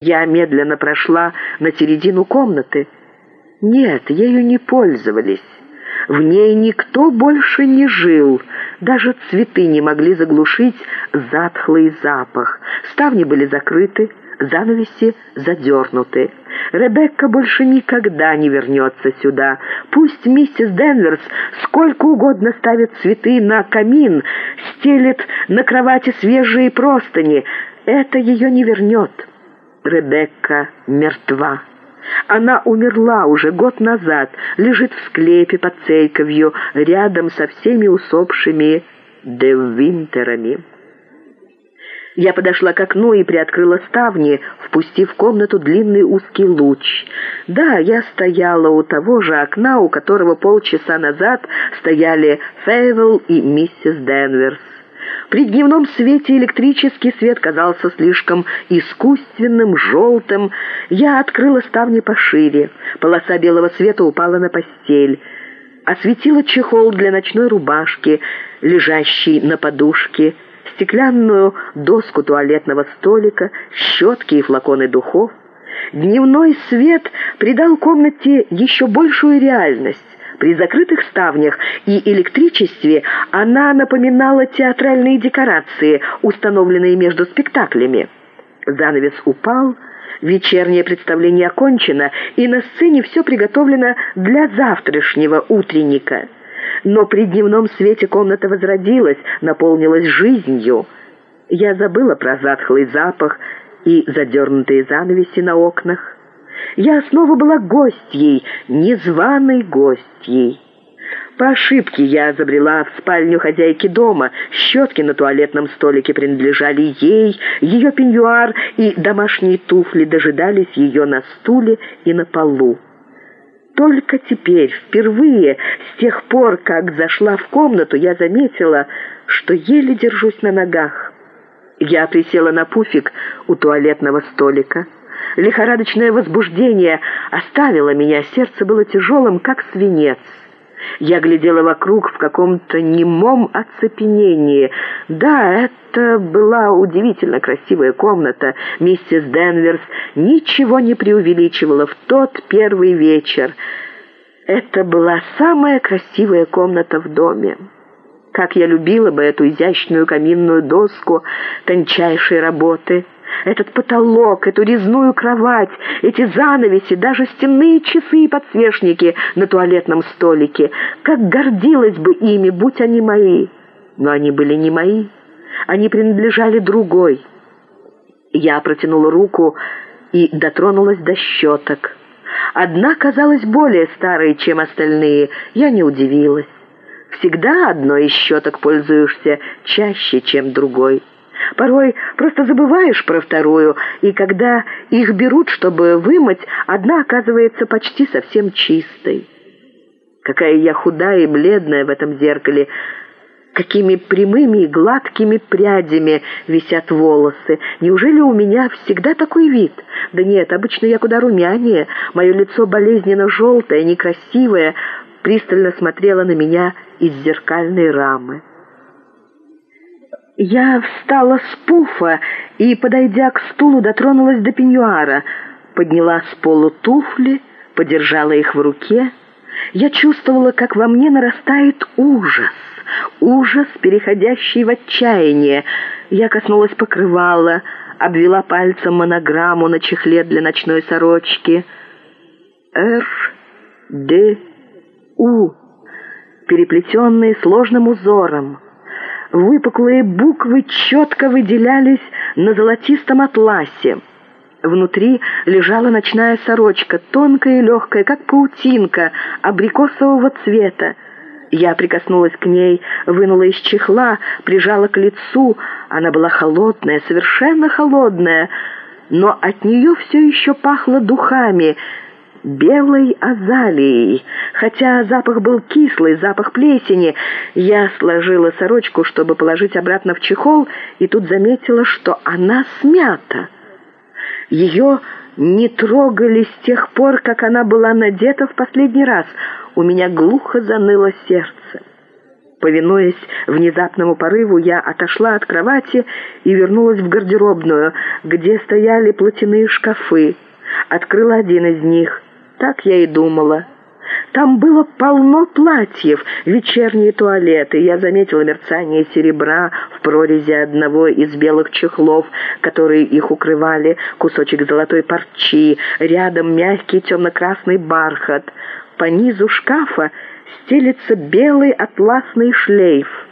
Я медленно прошла на середину комнаты. Нет, ею не пользовались. В ней никто больше не жил. Даже цветы не могли заглушить затхлый запах. Ставни были закрыты, занавеси задернуты.Ребекка больше никогда не вернется сюда. Пусть миссис Сколько угодно ставит цветы на камин, стелет на кровати свежие простыни. Это ее не вернет. Ребекка мертва. Она умерла уже год назад, лежит в склепе под церковью, рядом со всеми усопшими Девинтерами. Я подошла к окну и приоткрыла ставни, впустив в комнату длинный узкий луч. Да, я стояла у того же окна, у которого полчаса назад стоялиФейвел и миссис При дневном свете электрический свет казался слишком искусственным, желтым. Я открыла ставни пошире. Полоса белого света упала на постель. Осветила чехол для ночной рубашки, лежащий на подушке, стеклянную доску туалетного столика, щетки и флаконы духов. Дневной свет придал комнате еще большую реальность. При закрытых ставнях и электричестве она напоминала театральные декорации, установленные между спектаклями. Занавес упал, вечернее представление окончено, и на сцене все приготовлено для завтрашнего утренника. Но при дневном свете комната возродилась, наполнилась жизнью. Я забыла про затхлый запах и задернутые занавеси на окнах. Я снова была гостьей, незваной гостьей. По ошибке я забрела в спальню хозяйки дома. Щетки на туалетном столике принадлежали ей, ее пеньюар и домашние туфли дожидались ее на стуле и на полу. Только теперь, впервые, с тех пор, как зашла в комнату, я заметила, что еле держусь на ногах. Я присела на пуфик у туалетного столика. Лихорадочное возбуждение оставило меня, сердце было тяжелым, как свинец. Я глядела вокруг в каком-то немом оцепенении. Да, это была удивительно красивая комната. Миссис Денверс ничего не преувеличивала в тот первый вечер. Это была самая красивая комната в доме. Как я любила бы эту изящную каминную доску тончайшей работы — этот потолок, эту резную кровать, эти занавеси, даже стенные часы и подсвечники на туалетном столике. Как гордилась бы ими, будь они мои. Но они были не мои. Они принадлежали другой. Я протянула руку и дотронулась до щеток. Одна казалась более старой, чем остальные. Я не удивилась. Всегда одной из щеток пользуешься чаще, чем другой. Порой просто забываешь про вторую, и когда их берут, чтобы вымыть, одна оказывается почти совсем чистой. Какая я худая и бледная в этом зеркале, какими прямыми и гладкими прядями висят волосы. Неужели у меня всегда такой вид? Да нет, обычно я куда румянее, мое лицо болезненно желтое, некрасивое, пристально смотрело на меня из зеркальной рамы. Я встала с пуфа и, подойдя к стулу, дотронулась до пеньюара, подняла с полу туфли, подержала их в руке. Я чувствовала, как во мне нарастает ужас, ужас, переходящий в отчаяние. Я коснулась покрывала, обвела пальцем монограмму на чехле для ночной сорочки. «Р, Д, У», переплетенные сложным узором. Выпуклые буквы четко выделялись на золотистом атласе. Внутри лежала ночная сорочка, тонкая и легкая, как паутинка, абрикосового цвета. Я прикоснулась к ней, вынула из чехла, прижала к лицу. Она была холодная, совершенно холодная, но от нее все еще пахло духами — белой азалией. Хотя запах был кислый, запах плесени, я сложила сорочку, чтобы положить обратно в чехол, и тут заметила, что она смята. Ее не трогали с тех пор, как она была надета в последний раз. У меня глухо заныло сердце. Повинуясь внезапному порыву, я отошла от кровати и вернулась в гардеробную, где стояли платяные шкафы. Открыла один из них. Так я и думала. Там было полно платьев, вечерние туалеты. Я заметила мерцание серебра в прорези одного из белых чехлов, которые их укрывали, кусочек золотой парчи, рядом мягкий темно-красный бархат. По низу шкафа стелится белый атласный шлейф.